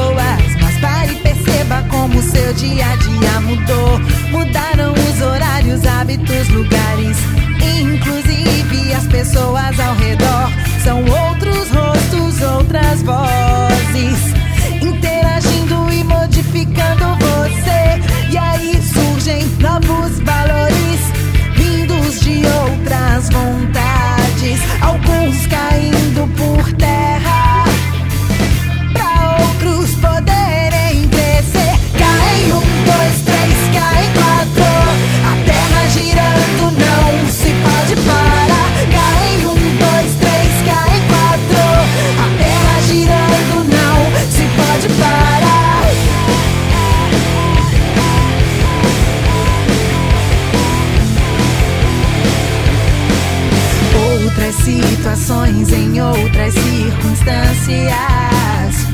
pessoas. Mas pare e perceba como seu dia a dia mudou. Mudaram os horários, a outras situações, em outras circunstâncias.